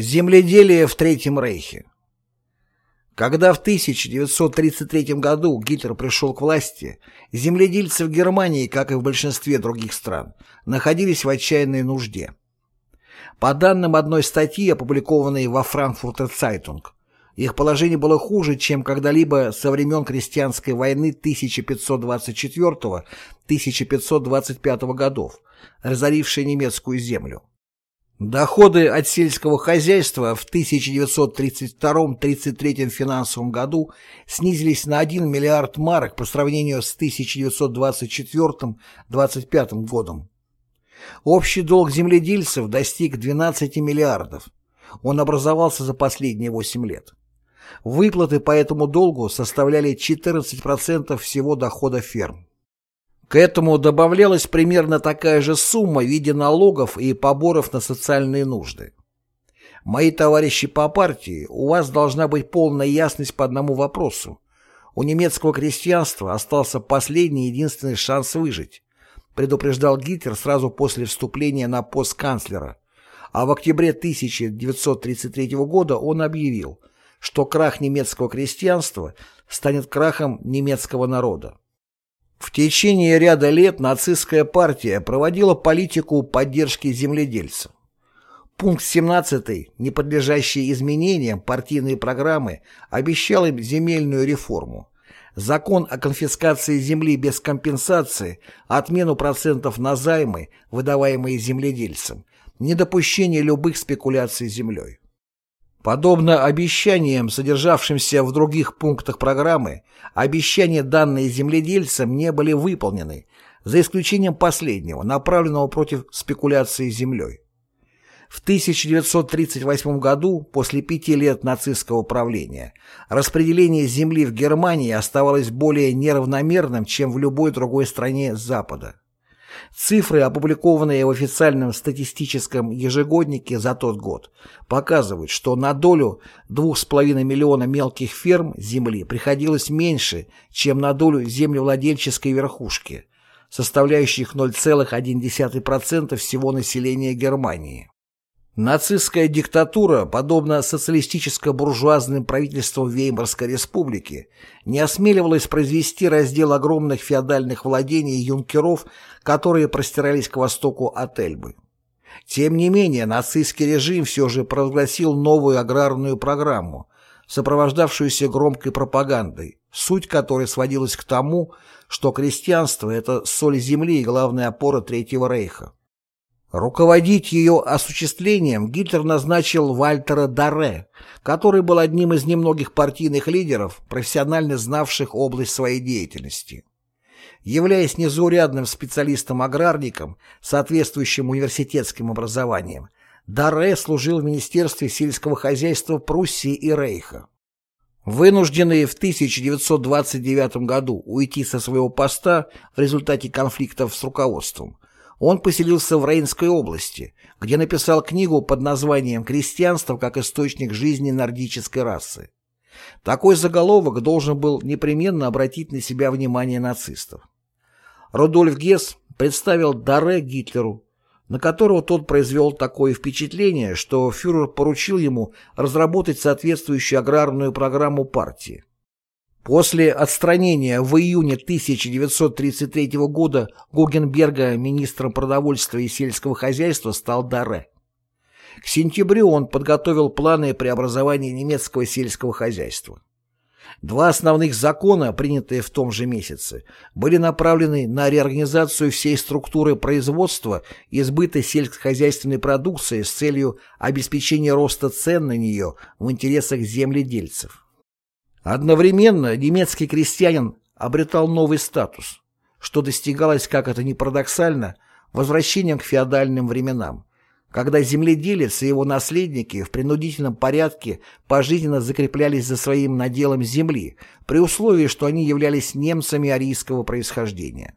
Земледелие в Третьем Рейхе Когда в 1933 году Гитлер пришел к власти, земледельцы в Германии, как и в большинстве других стран, находились в отчаянной нужде. По данным одной статьи, опубликованной во Франкфуртер Цайтунг, их положение было хуже, чем когда-либо со времен крестьянской войны 1524-1525 годов, разорившей немецкую землю. Доходы от сельского хозяйства в 1932-33 финансовом году снизились на 1 миллиард марок по сравнению с 1924-25 годом. Общий долг земледельцев достиг 12 миллиардов. Он образовался за последние 8 лет. Выплаты по этому долгу составляли 14% всего дохода ферм. К этому добавлялась примерно такая же сумма в виде налогов и поборов на социальные нужды. Мои товарищи по партии, у вас должна быть полная ясность по одному вопросу. У немецкого крестьянства остался последний единственный шанс выжить, предупреждал Гитлер сразу после вступления на пост канцлера. А в октябре 1933 года он объявил, что крах немецкого крестьянства станет крахом немецкого народа. В течение ряда лет нацистская партия проводила политику поддержки земледельцев. Пункт 17, не подлежащий изменениям партийной программы, обещал им земельную реформу. Закон о конфискации земли без компенсации, отмену процентов на займы, выдаваемые земледельцам, недопущение любых спекуляций землей. Подобно обещаниям, содержавшимся в других пунктах программы, обещания, данные земледельцам, не были выполнены, за исключением последнего, направленного против спекуляции землей. В 1938 году, после пяти лет нацистского правления, распределение земли в Германии оставалось более неравномерным, чем в любой другой стране Запада. Цифры, опубликованные в официальном статистическом ежегоднике за тот год, показывают, что на долю 2,5 миллиона мелких ферм земли приходилось меньше, чем на долю землевладельческой верхушки, составляющих 0,1% всего населения Германии. Нацистская диктатура, подобно социалистическо-буржуазным правительствам Веймарской республики, не осмеливалась произвести раздел огромных феодальных владений юнкеров, которые простирались к востоку от Эльбы. Тем не менее, нацистский режим все же провозгласил новую аграрную программу, сопровождавшуюся громкой пропагандой, суть которой сводилась к тому, что крестьянство – это соль земли и главная опора Третьего Рейха. Руководить ее осуществлением Гитлер назначил Вальтера Дарре, который был одним из немногих партийных лидеров, профессионально знавших область своей деятельности. Являясь незаурядным специалистом-аграрником, соответствующим университетским образованием, Дарре служил в Министерстве сельского хозяйства Пруссии и Рейха. Вынужденный в 1929 году уйти со своего поста в результате конфликтов с руководством, он поселился в Рейнской области, где написал книгу под названием «Крестьянство как источник жизни нордической расы». Такой заголовок должен был непременно обратить на себя внимание нацистов. Рудольф Гесс представил Даре Гитлеру, на которого тот произвел такое впечатление, что фюрер поручил ему разработать соответствующую аграрную программу партии. После отстранения в июне 1933 года Гугенберга министром продовольствия и сельского хозяйства стал Даре. К сентябрю он подготовил планы преобразования немецкого сельского хозяйства. Два основных закона, принятые в том же месяце, были направлены на реорганизацию всей структуры производства и сбыта сельскохозяйственной продукции с целью обеспечения роста цен на нее в интересах земледельцев. Одновременно немецкий крестьянин обретал новый статус, что достигалось, как это ни парадоксально, возвращением к феодальным временам, когда земледелец и его наследники в принудительном порядке пожизненно закреплялись за своим наделом земли, при условии, что они являлись немцами арийского происхождения.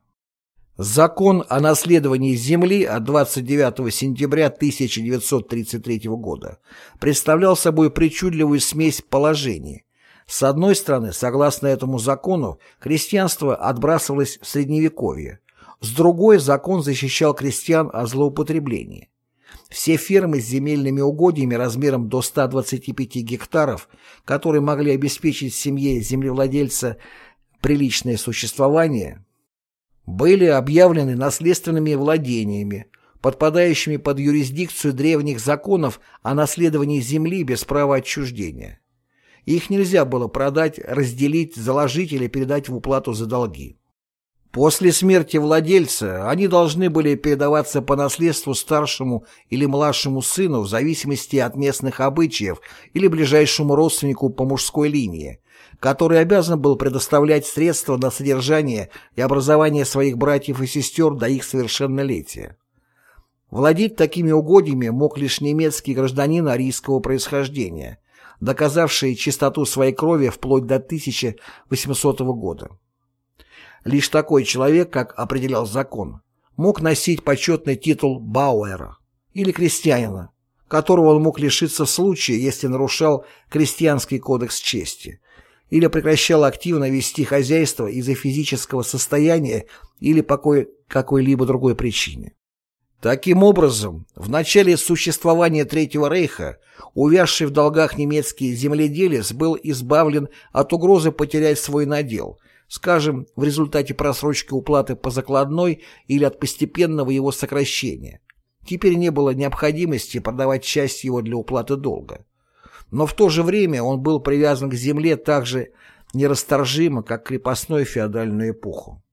Закон о наследовании земли от 29 сентября 1933 года представлял собой причудливую смесь положений, с одной стороны, согласно этому закону, крестьянство отбрасывалось в Средневековье, с другой закон защищал крестьян от злоупотреблений. Все фермы с земельными угодьями размером до 125 гектаров, которые могли обеспечить семье землевладельца приличное существование, были объявлены наследственными владениями, подпадающими под юрисдикцию древних законов о наследовании земли без права отчуждения. Их нельзя было продать, разделить, заложить или передать в уплату за долги. После смерти владельца они должны были передаваться по наследству старшему или младшему сыну в зависимости от местных обычаев или ближайшему родственнику по мужской линии, который обязан был предоставлять средства на содержание и образование своих братьев и сестер до их совершеннолетия. Владеть такими угодьями мог лишь немецкий гражданин арийского происхождения, доказавший чистоту своей крови вплоть до 1800 года. Лишь такой человек, как определял закон, мог носить почетный титул Бауэра или крестьянина, которого он мог лишиться в случае, если нарушал крестьянский кодекс чести или прекращал активно вести хозяйство из-за физического состояния или по какой-либо другой причине. Таким образом, в начале существования Третьего Рейха увязший в долгах немецкий земледелец был избавлен от угрозы потерять свой надел – скажем, в результате просрочки уплаты по закладной или от постепенного его сокращения. Теперь не было необходимости продавать часть его для уплаты долга. Но в то же время он был привязан к земле так же нерасторжимо, как крепостной феодальную эпоху.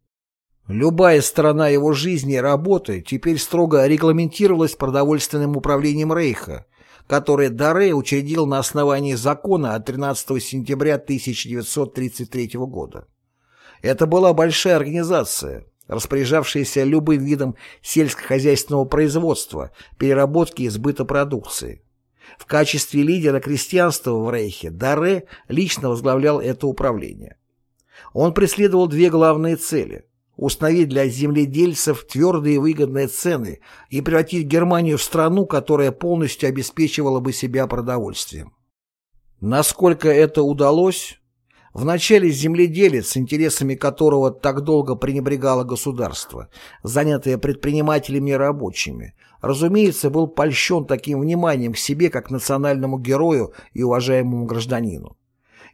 Любая сторона его жизни и работы теперь строго регламентировалась продовольственным управлением Рейха, которое Даре учредил на основании закона от 13 сентября 1933 года. Это была большая организация, распоряжавшаяся любым видом сельскохозяйственного производства, переработки и сбыта продукции. В качестве лидера крестьянства в Рейхе Даре лично возглавлял это управление. Он преследовал две главные цели – установить для земледельцев твердые выгодные цены и превратить Германию в страну, которая полностью обеспечивала бы себя продовольствием. Насколько это удалось, Вначале земледелец, интересами которого так долго пренебрегало государство, занятое предпринимателями и рабочими, разумеется, был польщен таким вниманием к себе как национальному герою и уважаемому гражданину.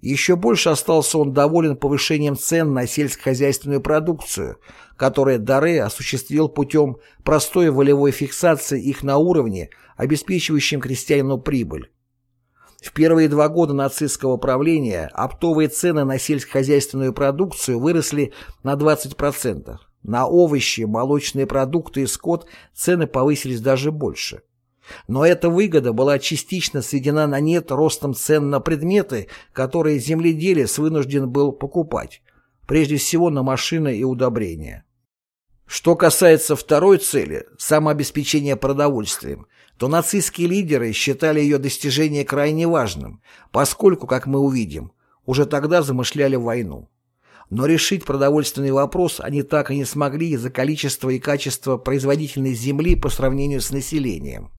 Еще больше остался он доволен повышением цен на сельскохозяйственную продукцию, которое Даре осуществил путем простой волевой фиксации их на уровне, обеспечивающем крестьянину прибыль, в первые два года нацистского правления оптовые цены на сельскохозяйственную продукцию выросли на 20%. На овощи, молочные продукты и скот цены повысились даже больше. Но эта выгода была частично сведена на нет ростом цен на предметы, которые земледелец вынужден был покупать, прежде всего на машины и удобрения. Что касается второй цели – самообеспечения продовольствием, то нацистские лидеры считали ее достижение крайне важным, поскольку, как мы увидим, уже тогда замышляли войну. Но решить продовольственный вопрос они так и не смогли из-за количества и качества производительной земли по сравнению с населением.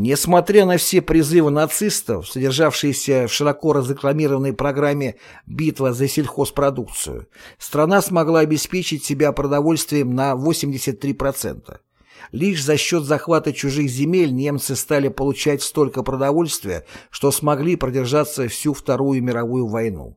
Несмотря на все призывы нацистов, содержавшиеся в широко разрекламированной программе «Битва за сельхозпродукцию», страна смогла обеспечить себя продовольствием на 83%. Лишь за счет захвата чужих земель немцы стали получать столько продовольствия, что смогли продержаться всю Вторую мировую войну.